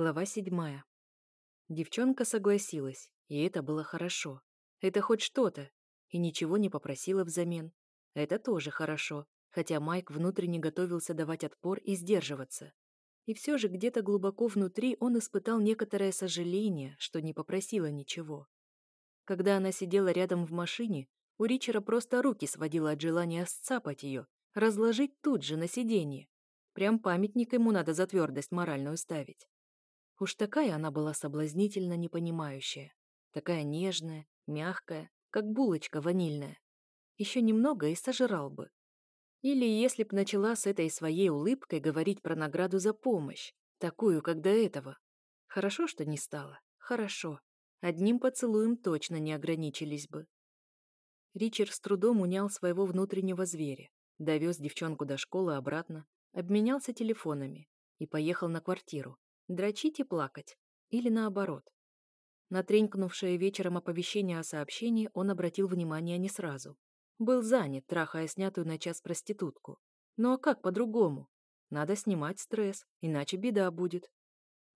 Глава седьмая. Девчонка согласилась, и это было хорошо. Это хоть что-то. И ничего не попросила взамен. Это тоже хорошо, хотя Майк внутренне готовился давать отпор и сдерживаться. И все же где-то глубоко внутри он испытал некоторое сожаление, что не попросила ничего. Когда она сидела рядом в машине, у Ричера просто руки сводило от желания сцапать ее, разложить тут же на сиденье. Прям памятник ему надо за твердость моральную ставить. Уж такая она была соблазнительно непонимающая. Такая нежная, мягкая, как булочка ванильная. Еще немного и сожрал бы. Или если б начала с этой своей улыбкой говорить про награду за помощь, такую, как до этого. Хорошо, что не стало. Хорошо. Одним поцелуем точно не ограничились бы. Ричард с трудом унял своего внутреннего зверя, довез девчонку до школы обратно, обменялся телефонами и поехал на квартиру. Дрочить и плакать. Или наоборот. На тренькнувшее вечером оповещение о сообщении он обратил внимание не сразу. Был занят, трахая снятую на час проститутку. Ну а как по-другому? Надо снимать стресс, иначе беда будет.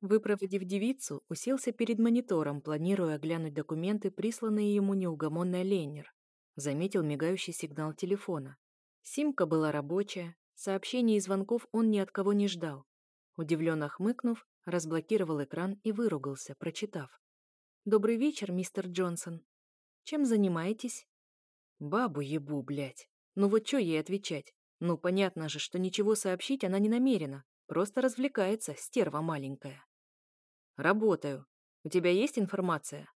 Выпроводив девицу, уселся перед монитором, планируя глянуть документы, присланные ему неугомонный Леннер. Заметил мигающий сигнал телефона. Симка была рабочая, сообщений и звонков он ни от кого не ждал. Удивленно хмыкнув, разблокировал экран и выругался, прочитав. «Добрый вечер, мистер Джонсон. Чем занимаетесь?» Бабу ебу, блядь. Ну вот что ей отвечать? Ну, понятно же, что ничего сообщить она не намерена. Просто развлекается, стерва маленькая. Работаю. У тебя есть информация?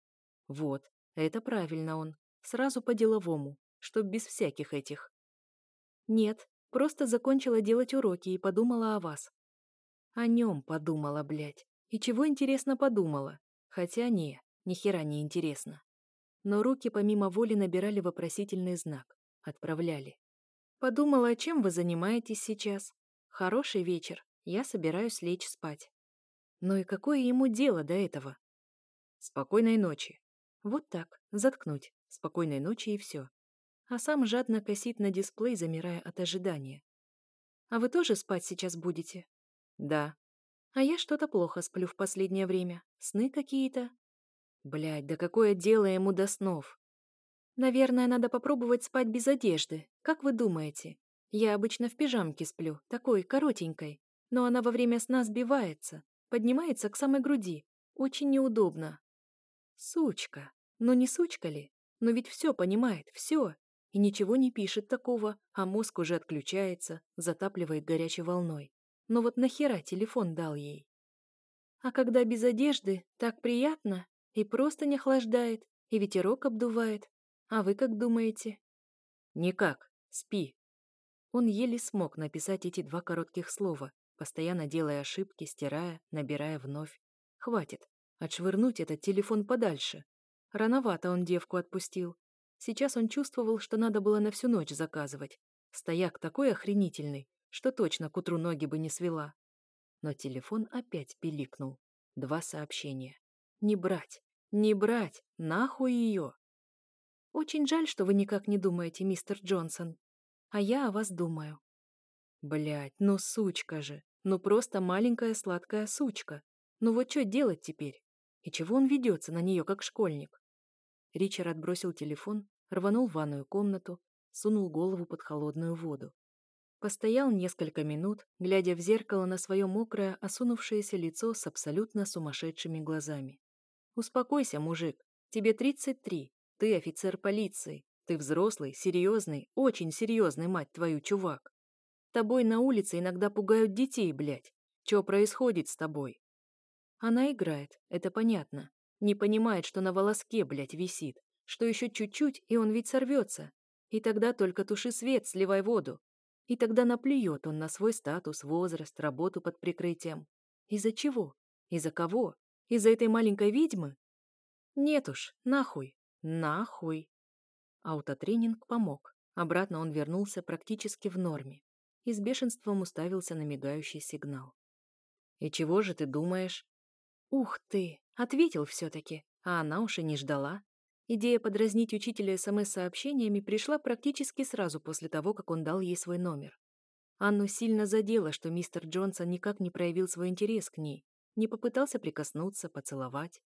Вот, это правильно он. Сразу по-деловому, чтоб без всяких этих. Нет, просто закончила делать уроки и подумала о вас. О нем подумала, блядь. И чего интересно подумала? Хотя не, ни хера не интересно но руки помимо воли набирали вопросительный знак. Отправляли. Подумала, чем вы занимаетесь сейчас? Хороший вечер. Я собираюсь лечь спать. Ну и какое ему дело до этого? Спокойной ночи. Вот так, заткнуть. Спокойной ночи и все. А сам жадно косит на дисплей, замирая от ожидания. А вы тоже спать сейчас будете? Да. А я что-то плохо сплю в последнее время. Сны какие-то. Блядь, да какое дело ему до снов? Наверное, надо попробовать спать без одежды. Как вы думаете? Я обычно в пижамке сплю, такой, коротенькой. Но она во время сна сбивается, поднимается к самой груди. Очень неудобно. Сучка. Ну не сучка ли? Но ведь все понимает, все. И ничего не пишет такого, а мозг уже отключается, затапливает горячей волной. Но вот нахера телефон дал ей? А когда без одежды, так приятно, и просто не охлаждает, и ветерок обдувает. А вы как думаете? Никак. Спи. Он еле смог написать эти два коротких слова, постоянно делая ошибки, стирая, набирая вновь. Хватит. Отшвырнуть этот телефон подальше. Рановато он девку отпустил. Сейчас он чувствовал, что надо было на всю ночь заказывать. Стояк такой охренительный, что точно к утру ноги бы не свела. Но телефон опять пиликнул. Два сообщения. Не брать. Не брать, нахуй ее. Очень жаль, что вы никак не думаете, мистер Джонсон. А я о вас думаю. Блять, ну сучка же. Ну просто маленькая сладкая сучка. Ну вот что делать теперь? И чего он ведется на нее, как школьник? Ричард отбросил телефон, рванул в ванную комнату, сунул голову под холодную воду. Постоял несколько минут, глядя в зеркало на свое мокрое, осунувшееся лицо с абсолютно сумасшедшими глазами. Успокойся, мужик. Тебе 33. Ты офицер полиции. Ты взрослый, серьезный, очень серьезный, мать твою, чувак. Тобой на улице иногда пугают детей, блядь. Что происходит с тобой? Она играет, это понятно. Не понимает, что на волоске, блядь, висит. Что еще чуть-чуть, и он ведь сорвется. И тогда только туши свет, сливай воду. И тогда наплюет он на свой статус, возраст, работу под прикрытием. Из-за чего? Из-за кого? Из-за этой маленькой ведьмы? Нет уж, нахуй, нахуй. Аутотренинг помог. Обратно он вернулся практически в норме и с бешенством уставился на мигающий сигнал. «И чего же ты думаешь?» «Ух ты!» — ответил все-таки, а она уж и не ждала. Идея подразнить учителя СМС-сообщениями пришла практически сразу после того, как он дал ей свой номер. Анну сильно задело, что мистер Джонсон никак не проявил свой интерес к ней, не попытался прикоснуться, поцеловать.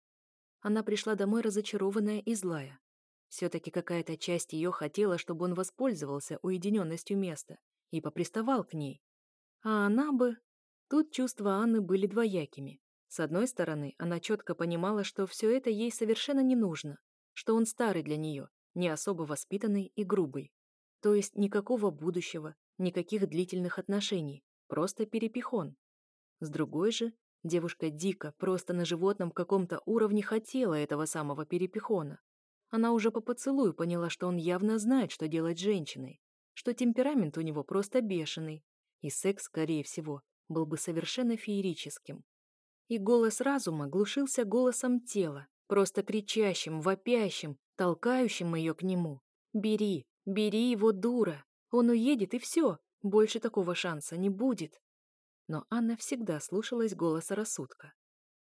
Она пришла домой разочарованная и злая. Все-таки какая-то часть ее хотела, чтобы он воспользовался уединенностью места и поприставал к ней. А она бы... Тут чувства Анны были двоякими. С одной стороны, она четко понимала, что все это ей совершенно не нужно, что он старый для нее, не особо воспитанный и грубый. То есть никакого будущего, никаких длительных отношений, просто перепихон. С другой же, девушка дико, просто на животном каком-то уровне хотела этого самого перепихона. Она уже по поцелую поняла, что он явно знает, что делать с женщиной, что темперамент у него просто бешеный, и секс, скорее всего, был бы совершенно феерическим. И голос разума глушился голосом тела, просто кричащим, вопящим, толкающим ее к нему. «Бери, бери его, дура! Он уедет, и все, больше такого шанса не будет!» Но Анна всегда слушалась голоса рассудка.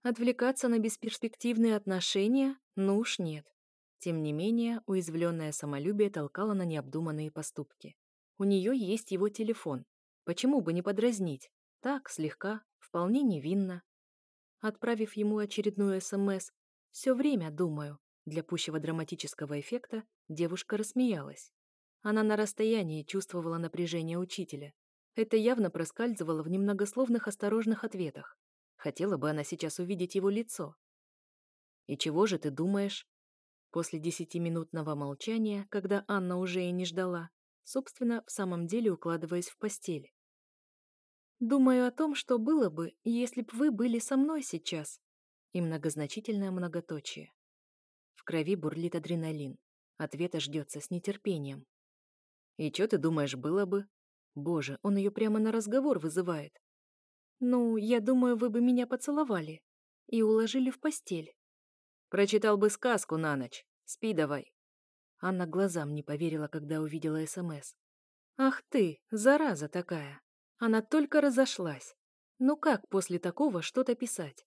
Отвлекаться на бесперспективные отношения? Ну уж нет. Тем не менее, уязвленное самолюбие толкало на необдуманные поступки. У нее есть его телефон. Почему бы не подразнить? Так, слегка, вполне невинно. Отправив ему очередную СМС «Все время думаю», для пущего драматического эффекта девушка рассмеялась. Она на расстоянии чувствовала напряжение учителя. Это явно проскальзывало в немногословных осторожных ответах. Хотела бы она сейчас увидеть его лицо. «И чего же ты думаешь?» После десятиминутного молчания, когда Анна уже и не ждала, собственно, в самом деле укладываясь в постель. «Думаю о том, что было бы, если б вы были со мной сейчас», и многозначительное многоточие. В крови бурлит адреналин. Ответа ждется с нетерпением. «И что ты думаешь, было бы?» Боже, он ее прямо на разговор вызывает. «Ну, я думаю, вы бы меня поцеловали и уложили в постель». Прочитал бы сказку на ночь. Спи давай. Анна глазам не поверила, когда увидела СМС. Ах ты, зараза такая. Она только разошлась. Ну как после такого что-то писать?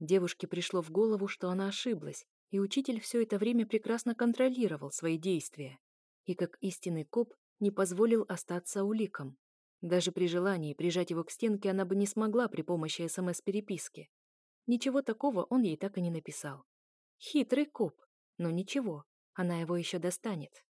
Девушке пришло в голову, что она ошиблась, и учитель все это время прекрасно контролировал свои действия. И как истинный коп не позволил остаться уликом. Даже при желании прижать его к стенке она бы не смогла при помощи СМС-переписки. Ничего такого он ей так и не написал. Хитрый коп. Но ничего, она его еще достанет.